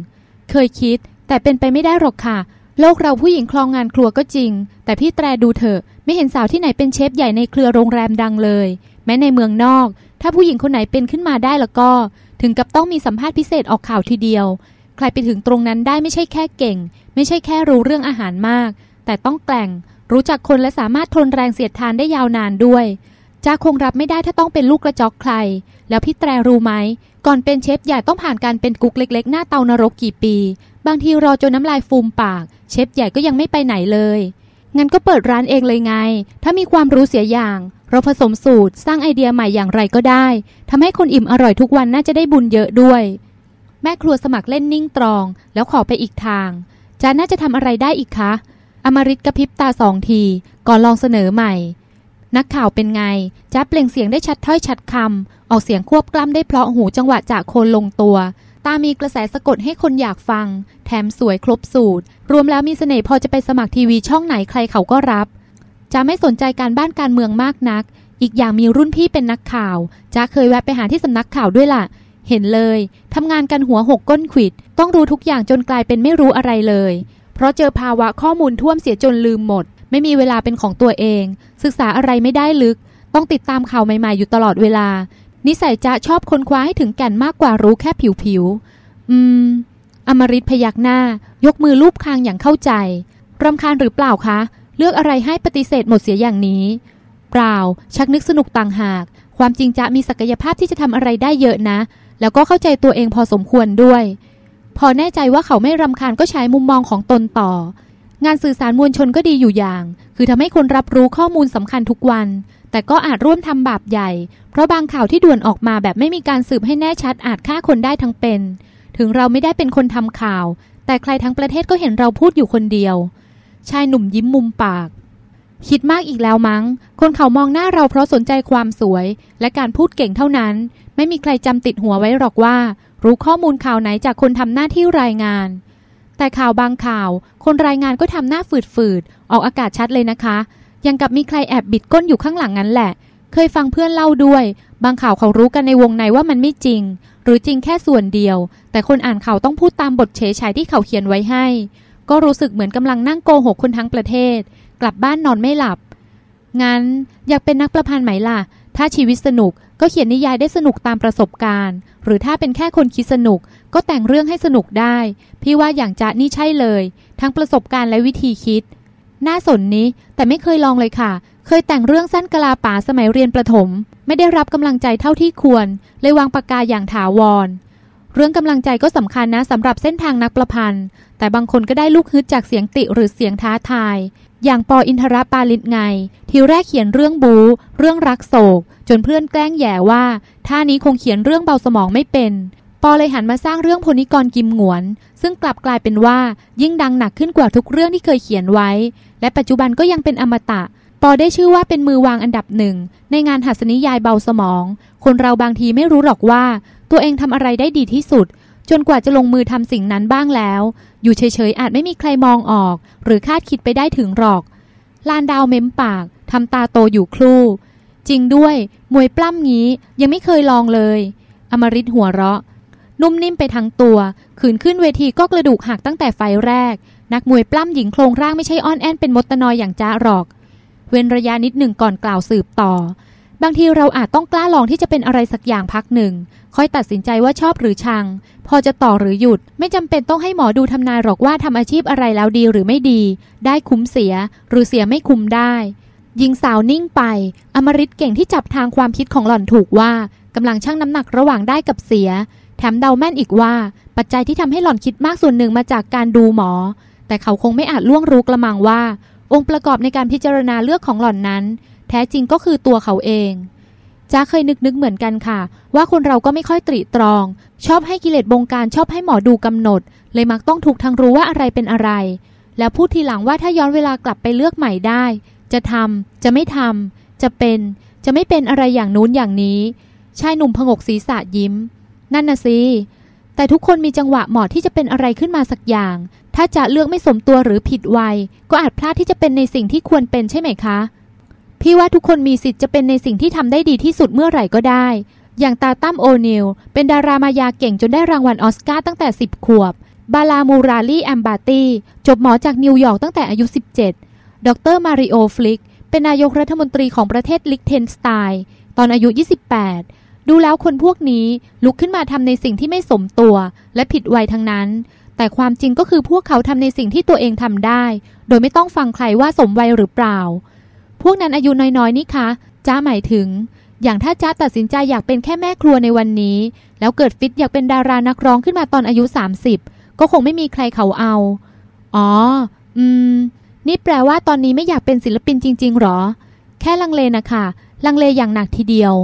เคยคิด แต่เป็นไปไม่ได้หรอกค่ะ โลกเราผู้หญิงคลองงานครัวก็จริง แต่พี่แตรดูเถอะ ไม่เห็นสาวที่ไหนเป็นเชฟใหญ่ในเครือโรงแรมดังเลย แม้ในเมืองนอก ถ้าผู้หญิงคนไหนเป็นขึ้นมาได้แล้วก็ ถึงกับต้องมีสัมภาษณ์พิเศษออกข่าวทีเดียว ใครไปถึงตรงนั้นได้ไม่ใช่แค่เก่ง ไม่ใช่แค่รู้เรื่องอาหารมาก แต่ต้องแกล่ง รู้จักคนและสามารถทนแรงเสียดทานได้ยาวนานด้วยจ้าคงรับไม่ได้ถ้าต้องเป็นลูกกระจอกใคร แล้วพี่แตรรู้ไหม ก่อนเป็นเชฟใหญ่ต้องผ่านการเป็นกุ๊กเล็ก ๆ หน้าเตานรกกี่ปี บางทีรอจนน้ำลายฟูมปาก เชฟใหญ่ก็ยังไม่ไปไหนเลย งั้นก็เปิดร้านเองเลยไง ถ้ามีความรู้เสียอย่าง เราผสมสูตรสร้างไอเดียใหม่อย่างไรก็ได้ทำให้คนอิ่มอร่อยทุกวันน่าจะได้บุญเยอะด้วย แม่ครัวสมัครเล่นนิ่งตรอง แล้วขอไปอีกทางจาน่าจะทำอะไรได้อีกคะอมริตกระพริบตาสองที ก่อนลองเสนอใหม่ นักข่าวเป็นไงจ้าเปล่งเสียงได้ชัดถ้อยชัดคำออกเสียงควบกล้ำได้เพราะหูจังหวะจากโคนลงตัว ตามีกระแสสะกดให้คนอยากฟัง แถมสวยครบสูตร รวมแล้วมีเสน่ห์พอจะไปสมัครทีวีช่องไหนใครเขาก็รับ จ้าไม่สนใจการบ้านการเมืองมากนัก อีกอย่างมีรุ่นพี่เป็นนักข่าวจ้าเคยแวะไปหาที่สำนักข่าวด้วยล่ะ เห็นเลยทำงานกันหัวหกก้นขิด ต้องรู้ทุกอย่างจนกลายเป็นไม่รู้อะไรเลย เพราะเจอภาวะข้อมูลท่วมเสียจนลืมหมด ไม่มีเวลาเป็นของตัวเอง ศึกษาอะไรไม่ได้ลึก ต้องติดตามข่าวใหม่ๆอยู่ตลอดเวลา นิสัยจะชอบค้นคว้าให้ถึงแก่นมากกว่ารู้แค่ผิวๆอืมอมริตพยักหน้า ยกมือลูบคางอย่างเข้าใจรำคาญหรือเปล่าคะ เลือกอะไรให้ปฏิเสธหมดเสียอย่างนี้ เปล่า ชักนึกสนุกต่างหาก ความจริงจะมีศักยภาพที่จะทำอะไรได้เยอะนะ แล้วก็เข้าใจตัวเองพอสมควรด้วย พอแน่ใจว่าเขาไม่รำคาญก็ใช้มุมมองของตนต่อ งานสื่อสารมวลชนก็ดีอยู่อย่าง คือทำให้คนรับรู้ข้อมูลสำคัญทุกวัน แต่ก็อาจร่วมทำบาปใหญ่ เพราะบางข่าวที่ด่วนออกมาแบบไม่มีการสืบให้แน่ชัดอาจฆ่าคนได้ทั้งเป็น ถึงเราไม่ได้เป็นคนทำข่าว แต่ใครทั้งประเทศก็เห็นเราพูดอยู่คนเดียว ชายหนุ่มยิ้มมุมปาก คิดมากอีกแล้วมั้ง คนเขามองหน้าเราเพราะสนใจความสวย และการพูดเก่งเท่านั้น ไม่มีใครจำติดหัวไว้หรอกว่า รู้ข้อมูลข่าวไหนจากคนทำหน้าที่รายงาน แต่ข่าวบางข่าว คนรายงานก็ทำหน้าฝืดๆออกอากาศชัดเลยนะคะ ยังกับมีใครแอบบิดก้นอยู่ข้างหลังนั้นแหละ เคยฟังเพื่อนเล่าด้วย บางข่าวเขารู้กันในวงในว่ามันไม่จริง หรือจริงแค่ส่วนเดียว แต่คนอ่านข่าวต้องพูดตามบทเฉยฉายที่เขาเขียนไว้ให้ ก็รู้สึกเหมือนกำลังนั่งโกหกคนทั้งประเทศ กลับบ้านนอนไม่หลับ งั้นอยากเป็นนักประพันธ์ไหมล่ะ ถ้าชีวิตสนุกก็เขียนนิยายได้สนุกตามประสบการณ์ หรือถ้าเป็นแค่คนคิดสนุก ก็แต่งเรื่องให้สนุกได้ พี่ว่าอย่างจะนี่ใช่เลย ทั้งประสบการณ์และวิธีคิด น่าสนนี้แต่ไม่เคยลองเลยค่ะ เคยแต่งเรื่องสั้นกะลาป่าสมัยเรียนประถม ไม่ได้รับกำลังใจเท่าที่ควร เลยวางปากกาอย่างถาวร เรื่องกำลังใจก็สำคัญนะสำหรับเส้นทางนักประพันธ์ แต่บางคนก็ได้ลูกฮึดจากเสียงติหรือเสียงท้าทาย อย่างปออินทรปาลิตไง ทีแรกเขียนเรื่องบู เรื่องรักโศก จนเพื่อนแกล้งแย่ว่าท่านี้คงเขียนเรื่องเบาสมองไม่เป็น ปอเลยหันมาสร้างเรื่องพนิกรกิมหงวน ซึ่งกลับกลายเป็นว่ายิ่งดังหนักขึ้นกว่าทุกเรื่องที่เคยเขียนไว้ และปัจจุบันก็ยังเป็นอมตะปอได้ชื่อว่าเป็นมือวางอันดับหนึ่งในงานหัสนิยายเบาสมอง คนเราบางทีไม่รู้หรอกว่า ตัวเองทำอะไรได้ดีที่สุด จนกว่าจะลงมือทำสิ่งนั้นบ้างแล้ว อยู่เฉยๆอาจไม่มีใครมองออก หรือคาดคิดไปได้ถึงหรอก ลานดาวเม้มปากทำตาโตอยู่ครู่ จริงด้วย มวยปล้ำงี้ยังไม่เคยลองเลย อมริตหัวเราะ นุ่มนิ่มไปทั้งตัว ขืนขึ้นเวทีก็กระดูกหักตั้งแต่ไฟแรก นักมวยปล้ำหญิงโครงร่างไม่ใช่อ้อนแอนเป็นมดตะนอยอย่างจ้าหรอก เว้นระยะนิดหนึ่งก่อนกล่าวสืบต่อ บางทีเราอาจต้องกล้าลองที่จะเป็นอะไรสักอย่างพักหนึ่ง ค่อยตัดสินใจว่าชอบหรือชัง พอจะต่อหรือหยุด ไม่จำเป็นต้องให้หมอดูทำนายหรอกว่าทำอาชีพอะไรแล้วดีหรือไม่ดี ได้คุ้มเสีย หรือเสียไม่คุ้มได้ หญิงสาวนิ่งไป อมริตเก่งที่จับทางความคิดของหล่อนถูกว่ากำลังชั่งน้ำหนักระหว่างได้กับเสีย แถมเดาแม่นอีกว่า ปัจจัยที่ทำให้หล่อนคิดมากส่วนหนึ่งมาจากการดูหมอ แต่เขาคงไม่อาจล่วงรู้กระมังว่า องค์ประกอบในการพิจารณาเลือกของหล่อนนั้น แท้จริงก็คือตัวเขาเองจ้าเคยนึกนึกเหมือนกันค่ะ ว่าคนเราก็ไม่ค่อยตรีตรอง ชอบให้กิเลสบงการชอบให้หมอดูกำหนด เลยมักต้องถูกทางรู้ว่าอะไรเป็นอะไร แล้วพูดทีหลังว่าถ้าย้อนเวลากลับไปเลือกใหม่ได้ จะทำจะไม่ทำจะเป็น จะไม่เป็นอะไรอย่างนู้นอย่างนี้ชายหนุ่มพงกศีรษะยิ้ม นั่นน่ะสิแต่ทุกคนมีจังหวะเหมาะที่จะเป็นอะไรขึ้นมาสักอย่าง ถ้าจะเลือกไม่สมตัวหรือผิดวัย ก็อาจพลาดที่จะเป็นในสิ่งที่ควรเป็นใช่ไหมคะ พี่ว่าทุกคนมีสิทธิ์จะเป็นในสิ่งที่ทำได้ดีที่สุดเมื่อไหร่ก็ได้ อย่างตาตั้มโอนิลเป็นดารามายาเก่งจนได้รางวัลออสการ์ตั้งแต่ 10 ขวบ บาลามูราลีแอมบาตีจบหมอจากนิวยอร์กตั้งแต่อายุ 17 ดร.มาริโอฟริก เป็นนายกรัฐมนตรีของประเทศลิกเทนสไตน์ตอนอายุ 28 ดูแล้วคนพวกนี้ลุกขึ้นมาทำในสิ่งที่ไม่สมตัว และผิดวัยทั้งนั้น แต่ความจริงก็คือพวกเขาทำในสิ่งที่ตัวเองทำได้ โดยไม่ต้องฟังใครว่าสมวัยหรือเปล่า พวกนั้นอายุน้อยๆ นี่คะจ้าหมายถึง อย่างถ้าจ้าตัดสินใจอยากเป็นแค่แม่ครัวในวันนี้ แล้วเกิดฟิตอยากเป็นดารานักร้องขึ้นมาตอนอายุ 30 ก็คงไม่มีใครเขาเอา อ๋อ อืม นี่แปลว่าตอนนี้ไม่อยากเป็นศิลปินจริง ๆหรอ แค่ลังเลนะคะ ลังเลอย่างหนักทีเดียว